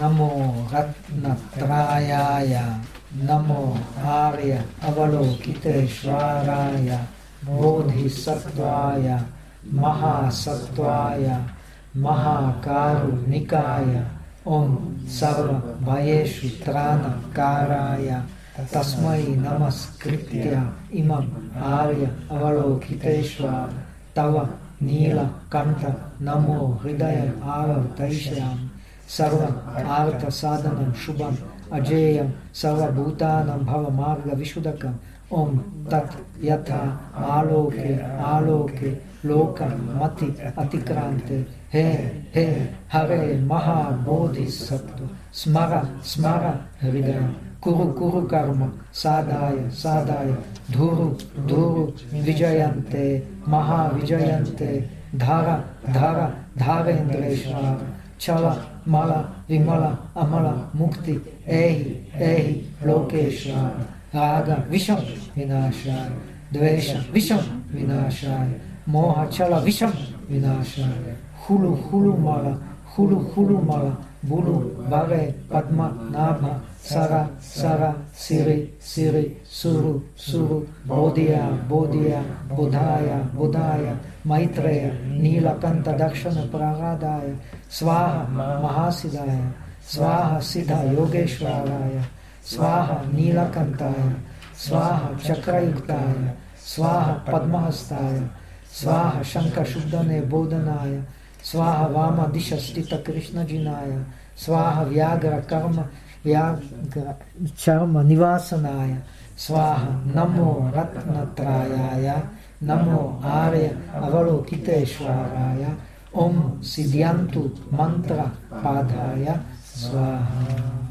Namo Ratnatrayaya, Namo Arya Avalokiteshvaraya, Bodhisattvaya, Mahasatvaya, Mahakarunikaya, Om Sarva Bhayeshu Trana Karaya, Tasmai Namaskritya Imam Arya Avalokiteshvara, Tava Nila Kanta Namo Hridaya Avartaishyam, सर्वम् आर्तसाधनं शुभम् अजेयं सर्वभूतानां भवमार्गविशुदकम् ॐ तत् यथा आलोके आलोके लोकमति अतिक्रान्ते हे हे हरे महाबोधिसत्त्व स्मर स्मर हृदय कुरु कुरु कर्म साधाय साधाय धुरु धुरु विजयन्ते महाविजयन्ते धार धार धारेन्द्रेश्वर Chala Mala Vimala Amala Mukti Ehi Ehi Lokeshvara Raga Visham Vinashaya Dvesha Visham Vinashaya Moha Chala Visham Vinashaya Hulu Hulu Mala हुलु हुलु मल बुलु भवे पद्म, नाभ सर सर सिरि सिरि, सुरु सुरु, बोधिया बोधिया, बुधाय बुधाय, मैत्रेय नीलकंत दक्षिण प्रागादाय स्वाहा महासिदाय स्वाहा सिद्ध योगेश्वराय, स्वाहा नीलकंताय स्वाहा, चक्रयुक्ताय, स्वाहा, पद्महस्ताय, स्वाहा शंकर शुद्धने बोधनाय Swaha Vama Dishastita Krishna Jinaya Swaha Vyagra Karma Vyagra Charma Nivasanaya Swaha Namo Ratnatrayaya Namo Arya Avalokiteshwaraya Om Siddhyantu Mantra Padhaya. Swaha